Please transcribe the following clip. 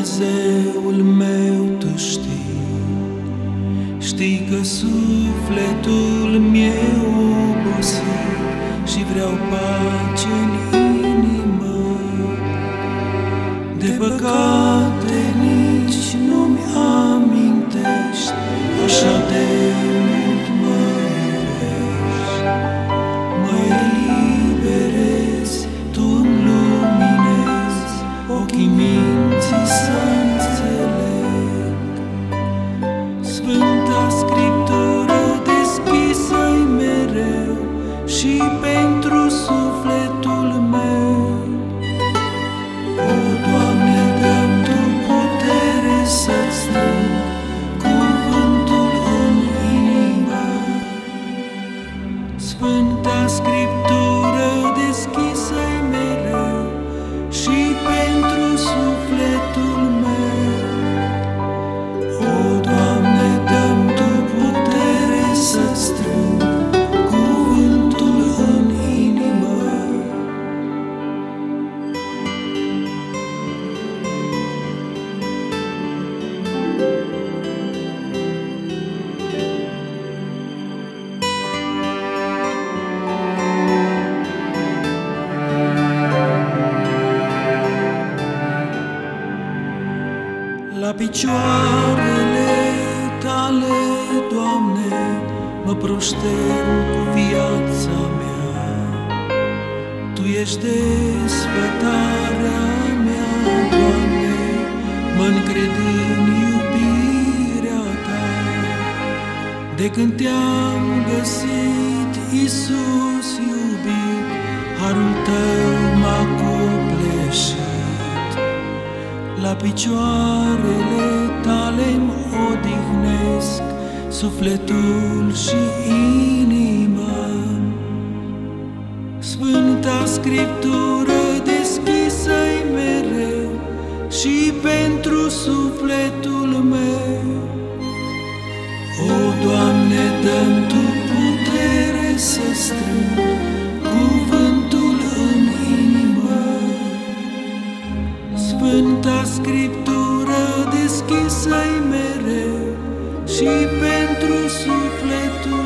Dumnezeul meu, Tu știi, știi că sufletul meu obosit și vreau pace și pentru sufletul meu. O, Doamne, dăm Tu putere să-ți strâng cuvântul în inimă. Sfânta Scriptură picioarele tale, Doamne, mă proștern cu viața mea. Tu ești desfătarea mea, Doamne, mă încred în iubirea Ta. De când te-am găsit, Iisus iubit, harul Tău m-a La picioarele tale îmi odihnesc. Sufletul și Sfânta Scriptură deschisă-i mereu și pentru sufletul